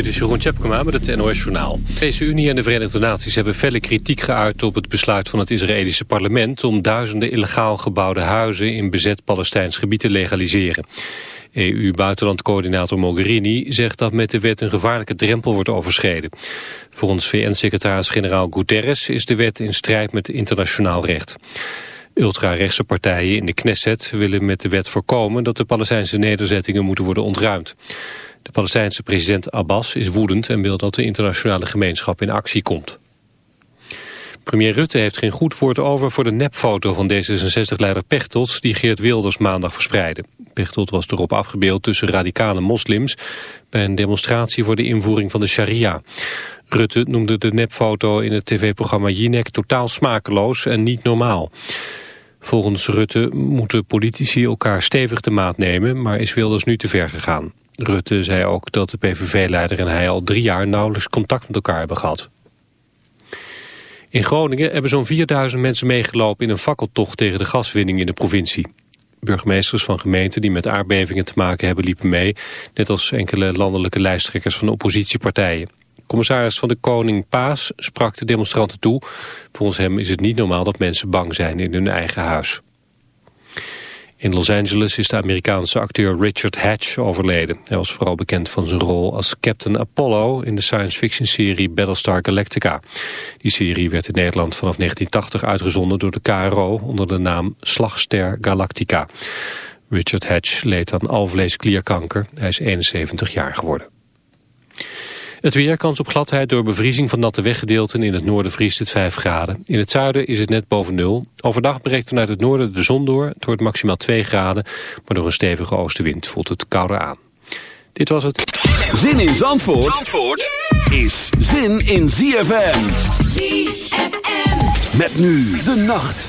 Dit is Jeroen Tjepkema met het NOS Journaal. Deze Unie en de Verenigde Naties hebben felle kritiek geuit op het besluit van het Israëlische parlement om duizenden illegaal gebouwde huizen in bezet Palestijns gebied te legaliseren. EU-buitenlandcoördinator Mogherini zegt dat met de wet een gevaarlijke drempel wordt overschreden. Volgens VN-secretaris-generaal Guterres is de wet in strijd met internationaal recht. Ultrarechtse partijen in de Knesset willen met de wet voorkomen dat de Palestijnse nederzettingen moeten worden ontruimd. De Palestijnse president Abbas is woedend en wil dat de internationale gemeenschap in actie komt. Premier Rutte heeft geen goed woord over voor de nepfoto van D66-leider Pechtold... die Geert Wilders maandag verspreidde. Pechtold was erop afgebeeld tussen radicale moslims... bij een demonstratie voor de invoering van de sharia. Rutte noemde de nepfoto in het tv-programma Jinek totaal smakeloos en niet normaal. Volgens Rutte moeten politici elkaar stevig de maat nemen... maar is Wilders nu te ver gegaan. Rutte zei ook dat de PVV-leider en hij al drie jaar nauwelijks contact met elkaar hebben gehad. In Groningen hebben zo'n 4000 mensen meegelopen in een fakkeltocht tegen de gaswinning in de provincie. Burgemeesters van gemeenten die met aardbevingen te maken hebben liepen mee, net als enkele landelijke lijsttrekkers van oppositiepartijen. Commissaris van de Koning Paas sprak de demonstranten toe. Volgens hem is het niet normaal dat mensen bang zijn in hun eigen huis. In Los Angeles is de Amerikaanse acteur Richard Hatch overleden. Hij was vooral bekend van zijn rol als Captain Apollo in de science fiction serie Battlestar Galactica. Die serie werd in Nederland vanaf 1980 uitgezonden door de KRO onder de naam Slagster Galactica. Richard Hatch leed aan alvleesklierkanker. Hij is 71 jaar geworden. Het weer kans op gladheid door bevriezing van natte weggedeelten. In het noorden vriest het 5 graden. In het zuiden is het net boven nul. Overdag breekt vanuit het noorden de zon door. Het wordt maximaal 2 graden. Maar door een stevige oostenwind voelt het kouder aan. Dit was het. Zin in Zandvoort, Zandvoort is zin in ZFM. ZFM. Met nu de nacht.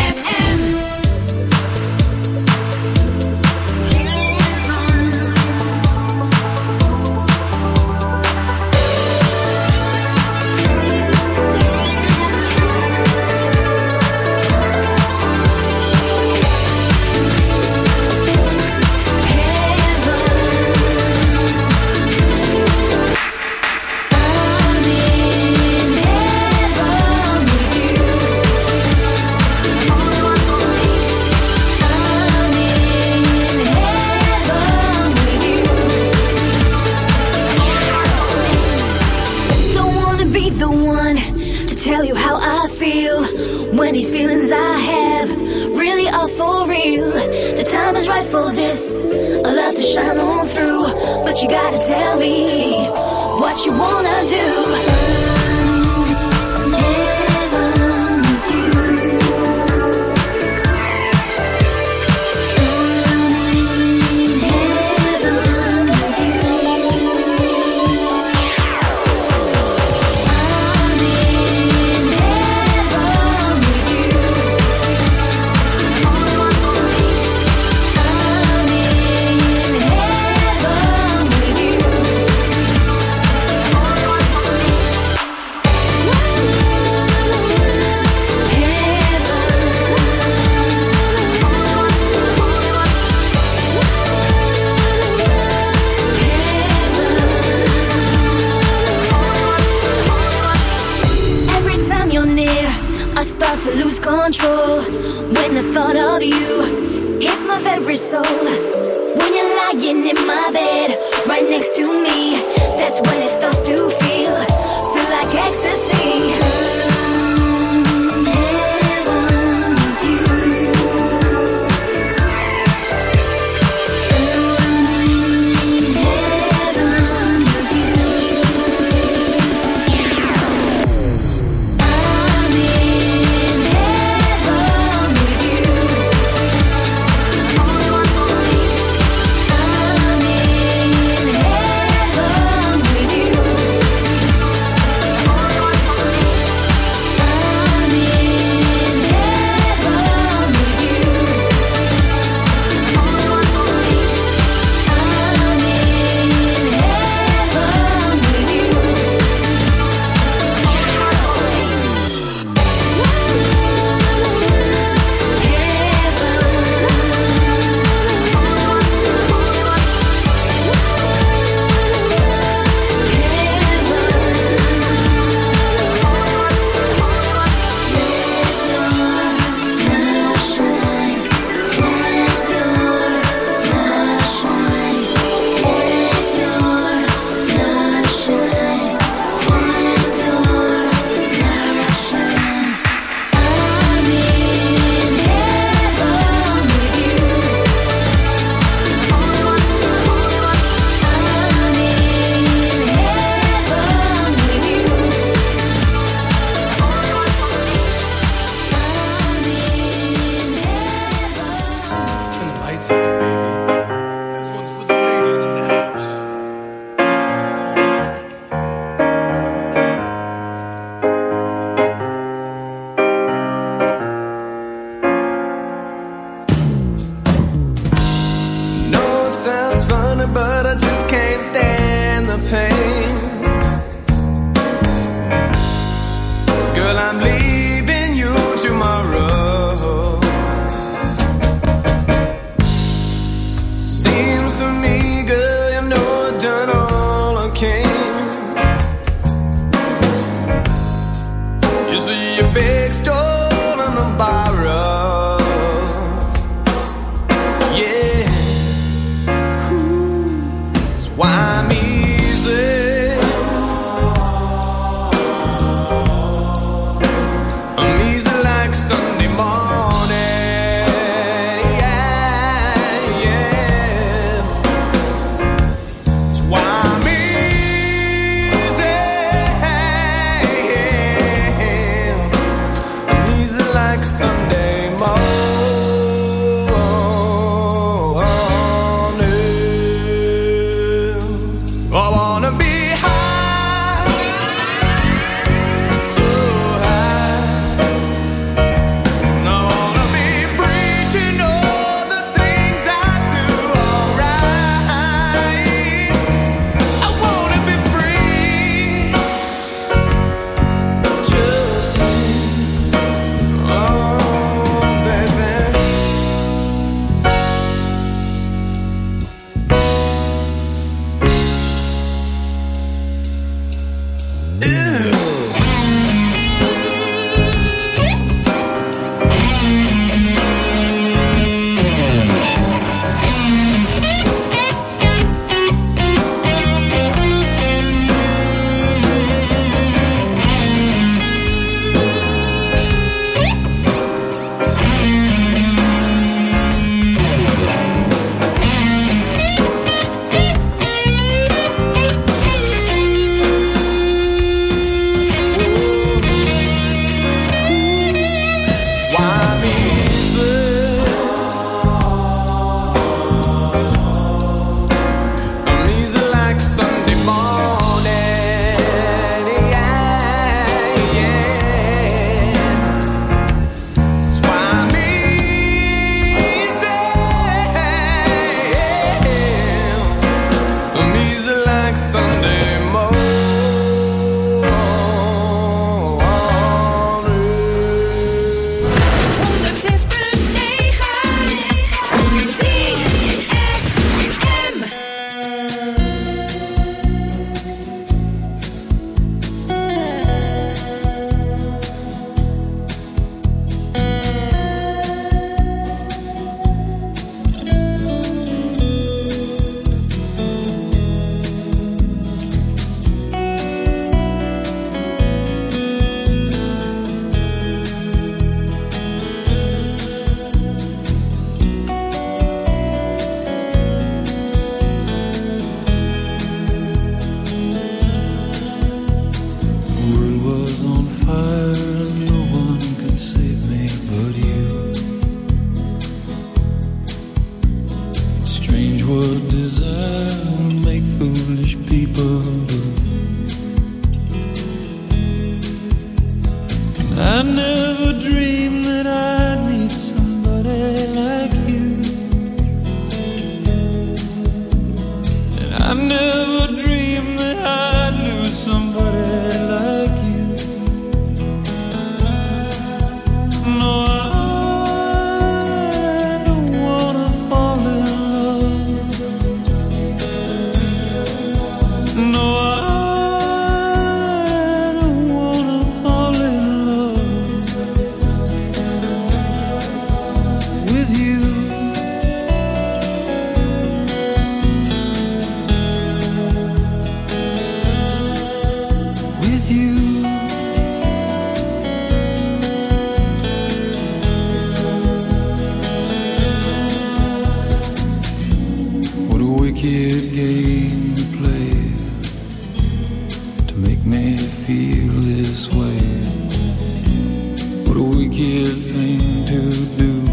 What a wicked thing to do?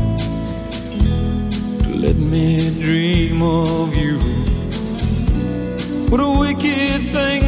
To let me dream of you. What a wicked thing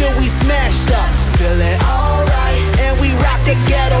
shit we smashed up. Feeling alright, and we rock the ghetto